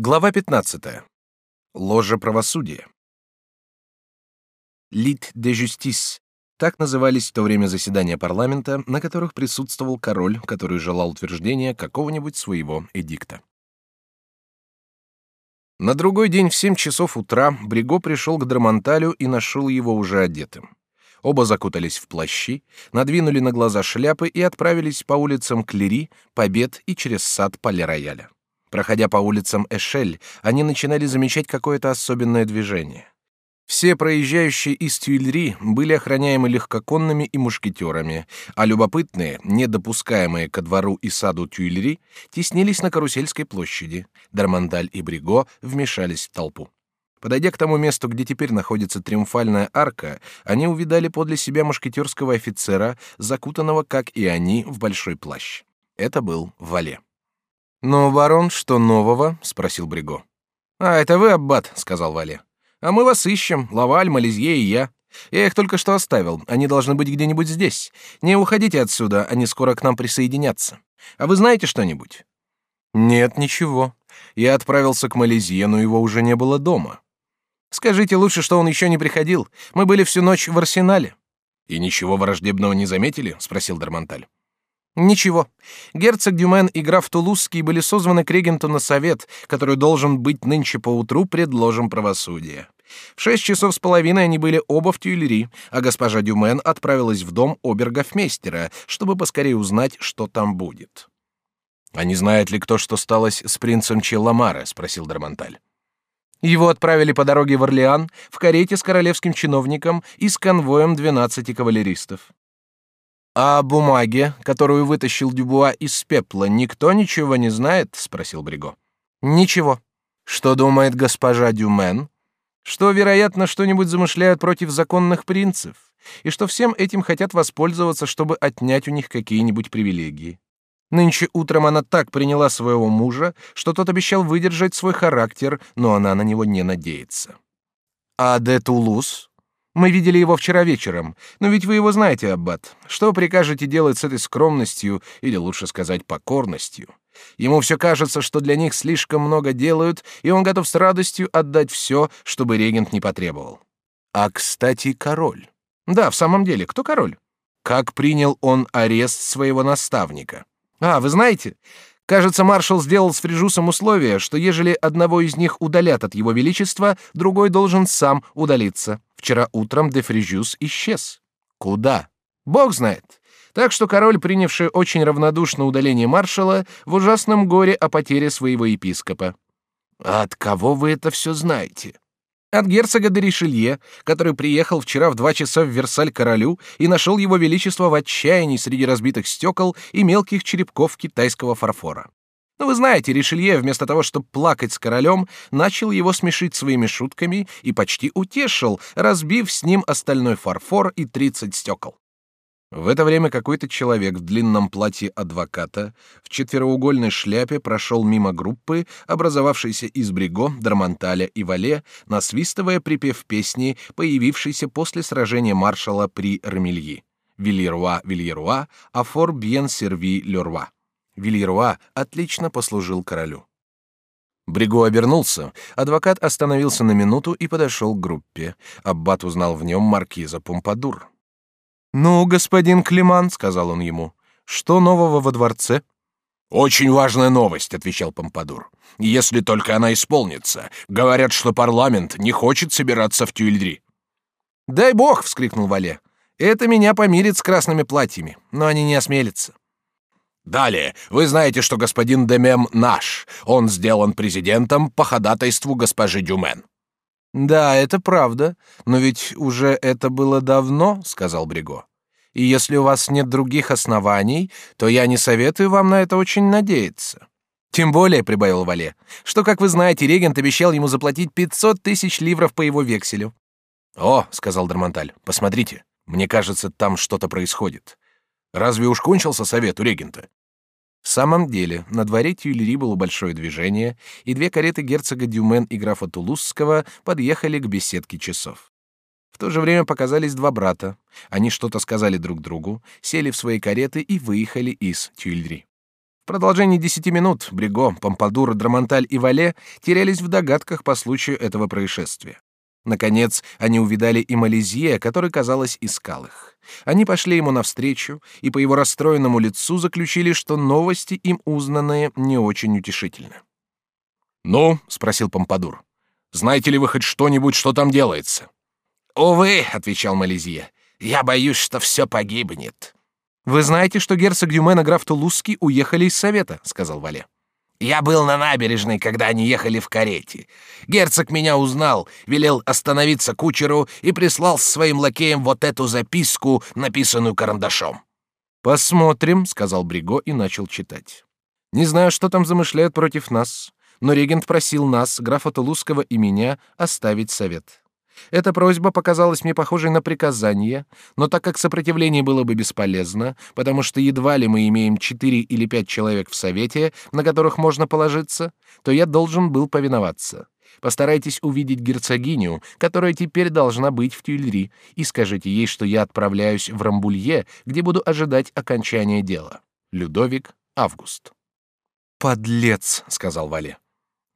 Глава 15. Ложа правосудия. Лит де justice. Так назывались в то время заседания парламента, на которых присутствовал король, который желал утверждения какого-нибудь своего эдикта. На другой день в семь часов утра Бриго пришел к Драмонталю и нашел его уже одетым. Оба закутались в плащи, надвинули на глаза шляпы и отправились по улицам Клери, Побед и через сад Пале-Рояля. Проходя по улицам Эшель, они начинали замечать какое-то особенное движение. Все проезжающие из Тюильри были охраняемы легкоконными и мушкетерами, а любопытные, не допускаемые ко двору и саду Тюильри, теснились на Карусельской площади. Дармандаль и Бриго вмешались в толпу. Подойдя к тому месту, где теперь находится триумфальная арка, они увидали подле себя мушкетерского офицера, закутанного, как и они, в большой плащ. Это был Вале. «Ну, барон, что нового?» — спросил Бриго. «А, это вы, Аббат», — сказал Вале. «А мы вас ищем, Лаваль, Малезье и я. Я их только что оставил, они должны быть где-нибудь здесь. Не уходите отсюда, они скоро к нам присоединятся. А вы знаете что-нибудь?» «Нет, ничего. Я отправился к Малезье, но его уже не было дома». «Скажите лучше, что он еще не приходил. Мы были всю ночь в арсенале». «И ничего враждебного не заметили?» — спросил Дармонталь. Ничего. Герцог Дюмен и граф Тулузский были созваны к регенту на совет, который должен быть нынче поутру предложен правосудия. В шесть часов с половиной они были оба в Тюильри, а госпожа Дюмен отправилась в дом обергофмейстера, чтобы поскорее узнать, что там будет. «А не знает ли кто, что сталось с принцем Челламаре?» — спросил Дармонталь. Его отправили по дороге в Орлеан в карете с королевским чиновником и с конвоем двенадцати кавалеристов. «А о бумаге, которую вытащил Дюбуа из пепла, никто ничего не знает?» — спросил Бриго. «Ничего. Что думает госпожа Дюмен?» «Что, вероятно, что-нибудь замышляют против законных принцев, и что всем этим хотят воспользоваться, чтобы отнять у них какие-нибудь привилегии. Нынче утром она так приняла своего мужа, что тот обещал выдержать свой характер, но она на него не надеется». «А де Тулус?» Мы видели его вчера вечером. Но ведь вы его знаете, аббат. Что прикажете делать с этой скромностью, или лучше сказать, покорностью? Ему все кажется, что для них слишком много делают, и он готов с радостью отдать все, чтобы регент не потребовал. А, кстати, король. Да, в самом деле, кто король? Как принял он арест своего наставника? А, вы знаете, Кажется, маршал сделал с Фрижусом условие, что ежели одного из них удалят от его величества, другой должен сам удалиться. Вчера утром де Фрижус исчез. Куда? Бог знает. Так что король, принявший очень равнодушно удаление маршала, в ужасном горе о потере своего епископа. А от кого вы это все знаете? От герцога де Ришелье, который приехал вчера в два часа в Версаль королю и нашел его величество в отчаянии среди разбитых стекол и мелких черепков китайского фарфора. Но вы знаете, Ришелье, вместо того, чтобы плакать с королем, начал его смешить своими шутками и почти утешил, разбив с ним остальной фарфор и тридцать стекол. В это время какой-то человек в длинном платье адвоката в четвероугольной шляпе прошел мимо группы, образовавшейся из Бриго, Дармонталя и Вале, насвистывая припев песни, появившейся после сражения маршала при Рамильи. Вильеруа, Вильеруа, а фор бьен серви Леруа. Вильеруа отлично послужил королю. Бриго обернулся, адвокат остановился на минуту и подошел к группе. Аббат узнал в нем маркиза Помпадур. «Ну, господин Климан», — сказал он ему, — «что нового во дворце?» «Очень важная новость», — отвечал Помпадур. «Если только она исполнится. Говорят, что парламент не хочет собираться в Тюильри». «Дай бог!» — вскрикнул Вале. «Это меня помирит с красными платьями, но они не осмелятся». Далее, вы знаете, что господин Демем наш. Он сделан президентом по ходатайству госпожи Дюмен. Да, это правда, но ведь уже это было давно, сказал Бриго. И если у вас нет других оснований, то я не советую вам на это очень надеяться. Тем более, прибавил Вале, что, как вы знаете, регент обещал ему заплатить 500 тысяч ливров по его векселю. О, сказал Дармонталь, посмотрите, мне кажется, там что-то происходит. Разве уж кончился совет у регента? В самом деле, на дворе Тюильри было большое движение, и две кареты герцога Дюмен и графа Тулузского подъехали к беседке часов. В то же время показались два брата. Они что-то сказали друг другу, сели в свои кареты и выехали из Тюильри. продолжении десяти минут Бриго, Помпадур, Драмонталь и Вале терялись в догадках по случаю этого происшествия. Наконец, они увидали и Малезье, который, казалось, искал их. Они пошли ему навстречу и по его расстроенному лицу заключили, что новости им узнанные не очень утешительны. «Ну?» — спросил Помпадур. «Знаете ли вы хоть что-нибудь, что там делается?» «Увы», — отвечал Малезье, — «я боюсь, что все погибнет». «Вы знаете, что герцог Дюмен и граф Тулузский уехали из Совета», — сказал Вале. «Я был на набережной, когда они ехали в карете. Герцог меня узнал, велел остановиться кучеру и прислал с своим лакеем вот эту записку, написанную карандашом». «Посмотрим», — сказал Бриго и начал читать. «Не знаю, что там замышляют против нас, но регент просил нас, графа Тулузского и меня, оставить совет. Эта просьба показалась мне похожей на приказание, но так как сопротивление было бы бесполезно, потому что едва ли мы имеем четыре или пять человек в совете, на которых можно положиться, то я должен был повиноваться. Постарайтесь увидеть герцогиню, которая теперь должна быть в Тюильри, и скажите ей, что я отправляюсь в Рамбулье, где буду ожидать окончания дела. Людовик Август. Подлец, сказал Вале.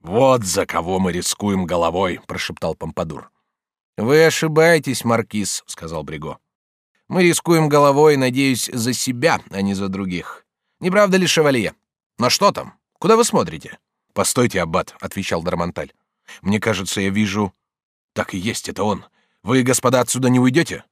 Вот за кого мы рискуем головой, прошептал Помпадур. Вы ошибаетесь, маркиз, сказал Бриго. Мы рискуем головой, надеюсь, за себя, а не за других. Не правда ли, шевалье? Но что там? Куда вы смотрите? Постойте, аббат, отвечал Дармонталь. Мне кажется, я вижу. Так и есть, это он. Вы, господа, отсюда не уйдете?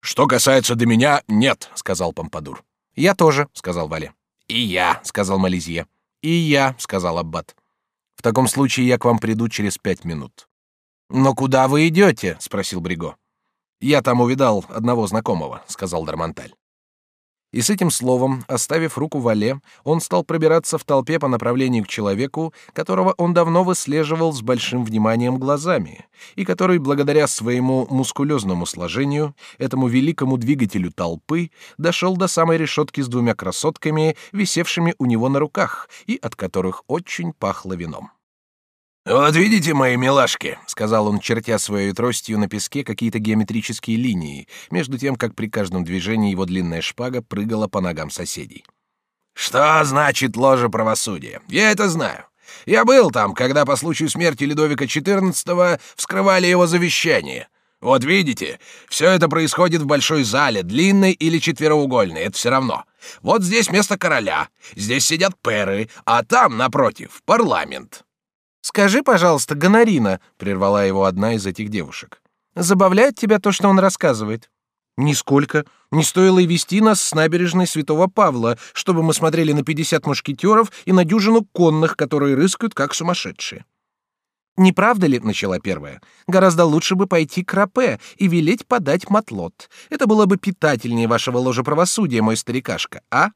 Что касается до меня, нет, сказал Помпадур. Я тоже, сказал Вале. И я, сказал Малезье. И я, сказал аббат. В таком случае я к вам приду через пять минут. «Но куда вы идете?» — спросил Бриго. «Я там увидал одного знакомого», — сказал Дармонталь. И с этим словом, оставив руку Вале, он стал пробираться в толпе по направлению к человеку, которого он давно выслеживал с большим вниманием глазами, и который, благодаря своему мускулезному сложению, этому великому двигателю толпы, дошел до самой решетки с двумя красотками, висевшими у него на руках, и от которых очень пахло вином. «Вот видите, мои милашки», — сказал он, чертя своей тростью на песке какие-то геометрические линии, между тем, как при каждом движении его длинная шпага прыгала по ногам соседей. «Что значит ложе правосудия? Я это знаю. Я был там, когда по случаю смерти Людовика XIV вскрывали его завещание. Вот видите, все это происходит в большой зале, длинной или четвероугольной, это все равно. Вот здесь место короля, здесь сидят перы, а там, напротив, парламент». Скажи, пожалуйста, Гонорина, прервала его одна из этих девушек. Забавляет тебя то, что он рассказывает? Нисколько. Не стоило и вести нас с набережной Святого Павла, чтобы мы смотрели на пятьдесят мушкетеров и на дюжину конных, которые рыскают как сумасшедшие. Не правда ли, начала первая, гораздо лучше бы пойти к Рапе и велеть подать матлот. Это было бы питательнее вашего ложа правосудия, мой старикашка, а?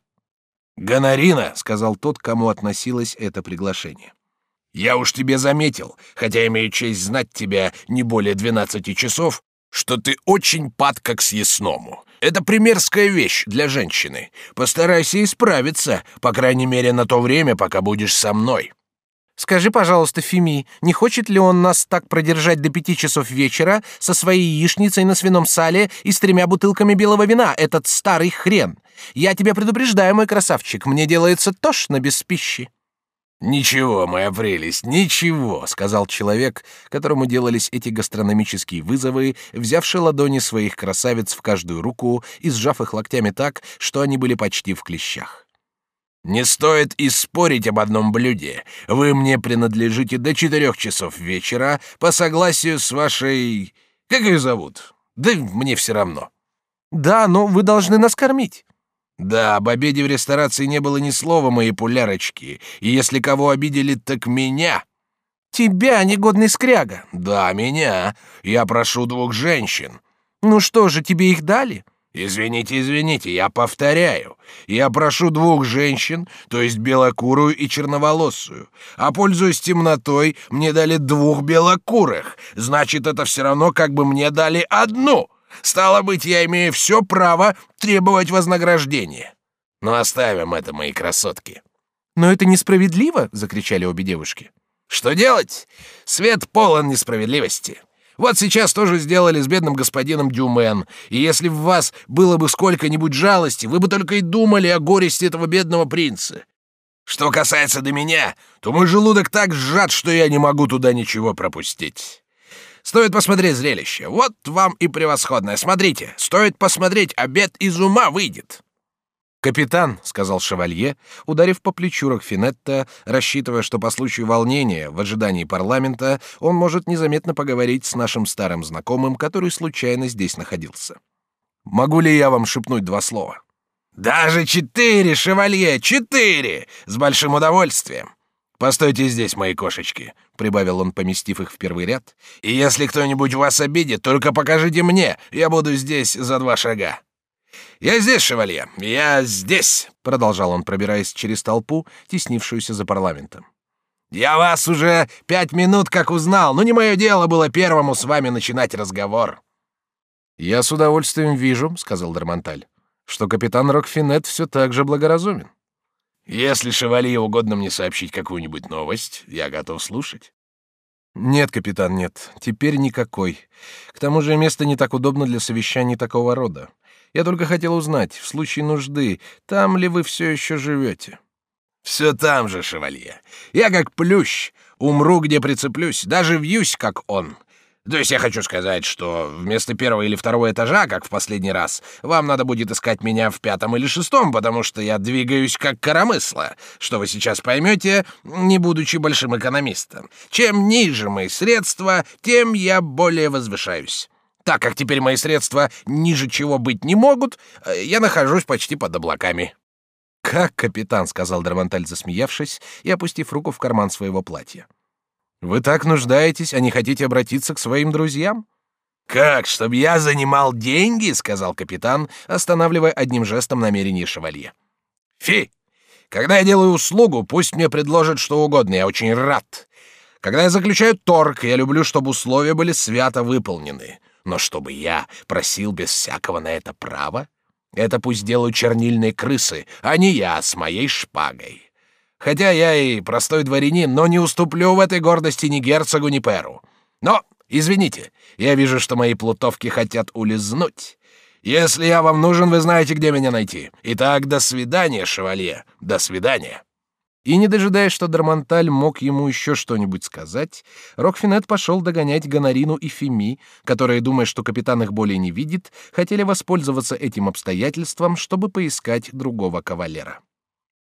Гонорина, сказал тот, кому относилось это приглашение. Я уж тебе заметил, хотя имею честь знать тебя не более двенадцати часов, что ты очень падка к съестному. Это примерская вещь для женщины. Постарайся исправиться, по крайней мере, на то время, пока будешь со мной. Скажи, пожалуйста, Фими, не хочет ли он нас так продержать до пяти часов вечера со своей яичницей на свином сале и с тремя бутылками белого вина, этот старый хрен? Я тебя предупреждаю, мой красавчик, мне делается тошно без пищи. «Ничего, моя прелесть, ничего», — сказал человек, которому делались эти гастрономические вызовы, взявший ладони своих красавиц в каждую руку и сжав их локтями так, что они были почти в клещах. «Не стоит и спорить об одном блюде. Вы мне принадлежите до четырех часов вечера по согласию с вашей... Как ее зовут? Да мне все равно». «Да, но вы должны нас кормить». Да, об обеде в ресторации не было ни слова, мои пулярочки. И если кого обидели, так меня. Тебя, негодный скряга. Да, меня. Я прошу двух женщин. Ну что же, тебе их дали? Извините, извините, я повторяю. Я прошу двух женщин, то есть белокурую и черноволосую. А пользуясь темнотой, мне дали двух белокурых. Значит, это все равно, как бы мне дали одну. Стало быть, я имею все право требовать вознаграждения. Но оставим это, мои красотки. Но это несправедливо, закричали обе девушки. Что делать? Свет полон несправедливости. Вот сейчас тоже сделали с бедным господином Дюмен, и если в вас было бы сколько-нибудь жалости, вы бы только и думали о горести этого бедного принца. Что касается до меня, то мой желудок так сжат, что я не могу туда ничего пропустить. Стоит посмотреть зрелище. Вот вам и превосходное. Смотрите, стоит посмотреть, обед из ума выйдет. «Капитан», — сказал шевалье, ударив по плечу Рокфинетта, рассчитывая, что по случаю волнения в ожидании парламента он может незаметно поговорить с нашим старым знакомым, который случайно здесь находился. «Могу ли я вам шепнуть два слова?» «Даже четыре, шевалье, четыре! С большим удовольствием! Постойте здесь, мои кошечки», — прибавил он, поместив их в первый ряд, «и если кто-нибудь вас обидит, только покажите мне, я буду здесь за два шага». «Я здесь, шевалье, я здесь», — продолжал он, пробираясь через толпу, теснившуюся за парламентом. «Я вас уже пять минут как узнал, но не мое дело было первому с вами начинать разговор». «Я с удовольствием вижу», — сказал Дармонталь, «что капитан Рокфинет все так же благоразумен». «Если шевалье угодно мне сообщить какую-нибудь новость, я готов слушать». «Нет, капитан, нет, теперь никакой. К тому же место не так удобно для совещаний такого рода. Я только хотел узнать, в случае нужды, там ли вы все еще живете?» «Все там же, шевалье. Я как плющ, умру, где прицеплюсь, даже вьюсь, как он. То есть я хочу сказать, что вместо первого или второго этажа, как в последний раз, вам надо будет искать меня в пятом или шестом, потому что я двигаюсь как коромысло, что вы сейчас поймете, не будучи большим экономистом. Чем ниже мои средства, тем я более возвышаюсь. Так как теперь мои средства ниже чего быть не могут, э, я нахожусь почти под облаками». «Как, капитан?» — сказал Драмонталь, засмеявшись и опустив руку в карман своего платья. «Вы так нуждаетесь, а не хотите обратиться к своим друзьям?» «Как, чтобы я занимал деньги?» — сказал капитан, останавливая одним жестом намерение шевалье. «Фи! Когда я делаю услугу, пусть мне предложат что угодно, я очень рад. Когда я заключаю торг, я люблю, чтобы условия были свято выполнены. Но чтобы я просил без всякого на это права, это пусть делают чернильные крысы, а не я с моей шпагой. Хотя я и простой дворянин, но не уступлю в этой гордости ни герцогу, ни перу. Но, извините, я вижу, что мои плутовки хотят улизнуть. Если я вам нужен, вы знаете, где меня найти. Итак, до свидания, шевалье, до свидания. И, не дожидаясь, что Дармонталь мог ему еще что-нибудь сказать, Рокфинет пошел догонять Гонорину и Феми, которые, думая, что капитан их более не видит, хотели воспользоваться этим обстоятельством, чтобы поискать другого кавалера.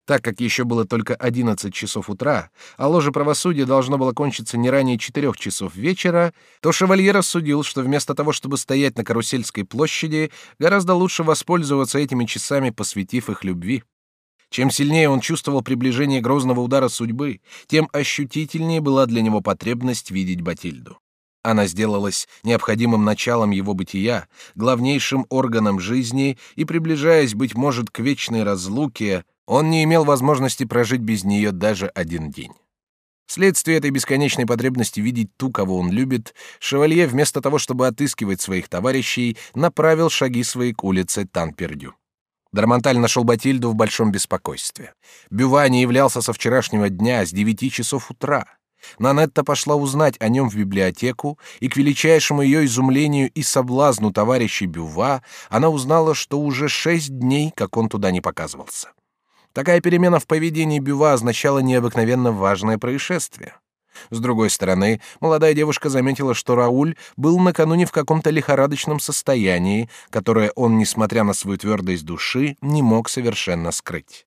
Так как еще было только одиннадцать часов утра, а ложе правосудия должно было кончиться не ранее четырех часов вечера, то шевалье рассудил, что вместо того, чтобы стоять на Карусельской площади, гораздо лучше воспользоваться этими часами, посвятив их любви. Чем сильнее он чувствовал приближение грозного удара судьбы, тем ощутительнее была для него потребность видеть Батильду. Она сделалась необходимым началом его бытия, главнейшим органом жизни, и, приближаясь, быть может, к вечной разлуке, он не имел возможности прожить без нее даже один день. Вследствие этой бесконечной потребности видеть ту, кого он любит, шевалье, вместо того, чтобы отыскивать своих товарищей, направил шаги свои к улице Танпердю. Дармонталь нашел Батильду в большом беспокойстве. Бюва не являлся со вчерашнего дня, с девяти часов утра. Нанетта пошла узнать о нем в библиотеку, и к величайшему ее изумлению и соблазну товарища Бюва она узнала, что уже шесть дней, как он туда не показывался. Такая перемена в поведении Бюва означала необыкновенно важное происшествие. С другой стороны, молодая девушка заметила, что Рауль был накануне в каком-то лихорадочном состоянии, которое он, несмотря на свою твердость души, не мог совершенно скрыть.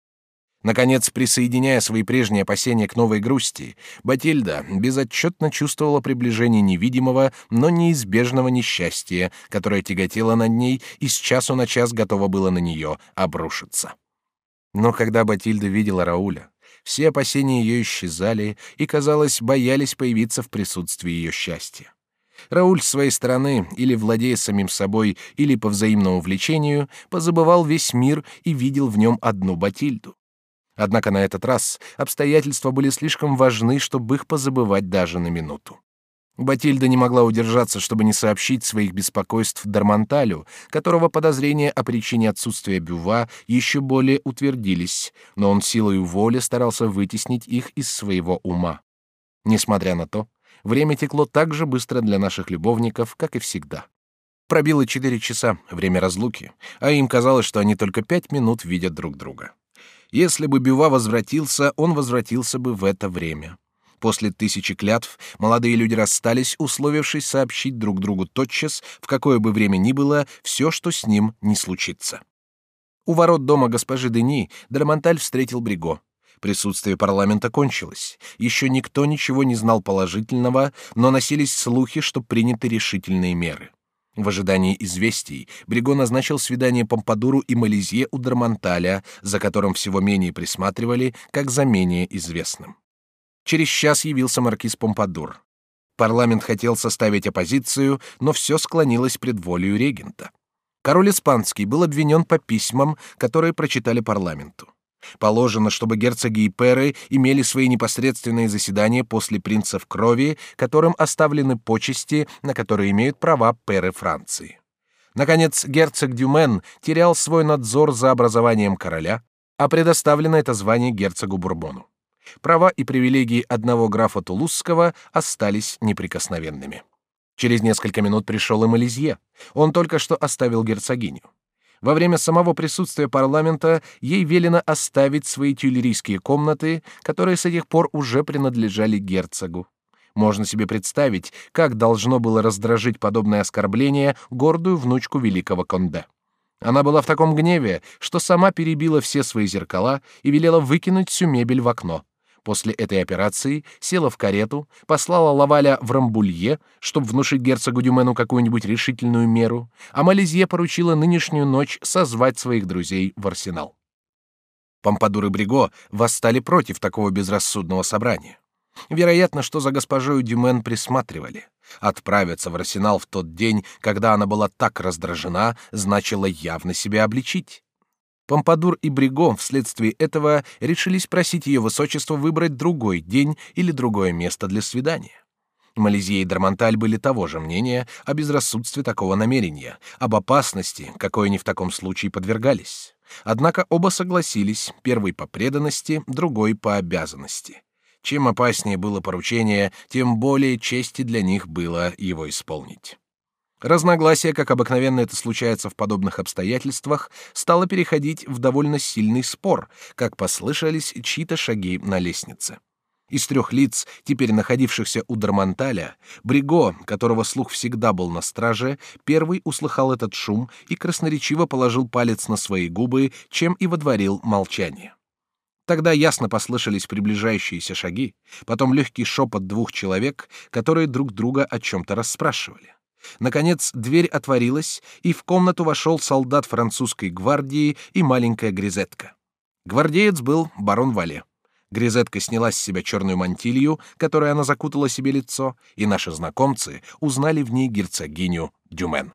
Наконец, присоединяя свои прежние опасения к новой грусти, Батильда безотчетно чувствовала приближение невидимого, но неизбежного несчастья, которое тяготело над ней и с часу на час готово было на нее обрушиться. Но когда Батильда видела Рауля, все опасения ее исчезали и, казалось, боялись появиться в присутствии ее счастья. Рауль с своей стороны, или владея самим собой, или по взаимному влечению, позабывал весь мир и видел в нем одну Батильду. Однако на этот раз обстоятельства были слишком важны, чтобы их позабывать даже на минуту. Батильда не могла удержаться, чтобы не сообщить своих беспокойств Дармонталю, которого подозрения о причине отсутствия Бюва еще более утвердились, но он силой воли старался вытеснить их из своего ума. Несмотря на то, время текло так же быстро для наших любовников, как и всегда. Пробило четыре часа, время разлуки, а им казалось, что они только пять минут видят друг друга. Если бы Бюва возвратился, он возвратился бы в это время. После тысячи клятв молодые люди расстались, условившись сообщить друг другу тотчас, в какое бы время ни было, все, что с ним не случится. У ворот дома госпожи Дени Драмонталь встретил Бриго. Присутствие парламента кончилось. Еще никто ничего не знал положительного, но носились слухи, что приняты решительные меры. В ожидании известий Бриго назначил свидание Помпадуру и Малезье у Дармонталя, за которым всего менее присматривали, как за менее известным. Через час явился маркиз Помпадур. Парламент хотел составить оппозицию, но все склонилось пред волею регента. Король испанский был обвинен по письмам, которые прочитали парламенту. Положено, чтобы герцоги и перы имели свои непосредственные заседания после принцев крови, которым оставлены почести, на которые имеют права перы Франции. Наконец, герцог Дюмен терял свой надзор за образованием короля, а предоставлено это звание герцогу Бурбону. Права и привилегии одного графа Тулузского остались неприкосновенными. Через несколько минут пришел и Малезье. Он только что оставил герцогиню. Во время самого присутствия парламента ей велено оставить свои тюлерийские комнаты, которые с этих пор уже принадлежали герцогу. Можно себе представить, как должно было раздражить подобное оскорбление гордую внучку великого Конде. Она была в таком гневе, что сама перебила все свои зеркала и велела выкинуть всю мебель в окно. После этой операции села в карету, послала Лаваля в Рамбулье, чтобы внушить герцогу Дюмену какую-нибудь решительную меру, а Малезье поручила нынешнюю ночь созвать своих друзей в арсенал. Помпадур и Бриго восстали против такого безрассудного собрания. Вероятно, что за госпожою Дюмен присматривали. Отправиться в арсенал в тот день, когда она была так раздражена, значило явно себя обличить. Помпадур и Бриго вследствие этого решились просить ее высочество выбрать другой день или другое место для свидания. Малезия и Дармонталь были того же мнения о безрассудстве такого намерения, об опасности, какой они в таком случае подвергались. Однако оба согласились, первый по преданности, другой по обязанности. Чем опаснее было поручение, тем более чести для них было его исполнить. Разногласие, как обыкновенно это случается в подобных обстоятельствах, стало переходить в довольно сильный спор, как послышались чьи-то шаги на лестнице. Из трех лиц, теперь находившихся у Дармонталя, Бриго, которого слух всегда был на страже, первый услыхал этот шум и красноречиво положил палец на свои губы, чем и водворил молчание. Тогда ясно послышались приближающиеся шаги, потом легкий шепот двух человек, которые друг друга о чем-то расспрашивали. Наконец дверь отворилась, и в комнату вошел солдат французской гвардии и маленькая грезетка. Гвардеец был барон Вале. Грезетка сняла с себя черную мантилью, которой она закутала себе лицо, и наши знакомцы узнали в ней герцогиню Дюмен.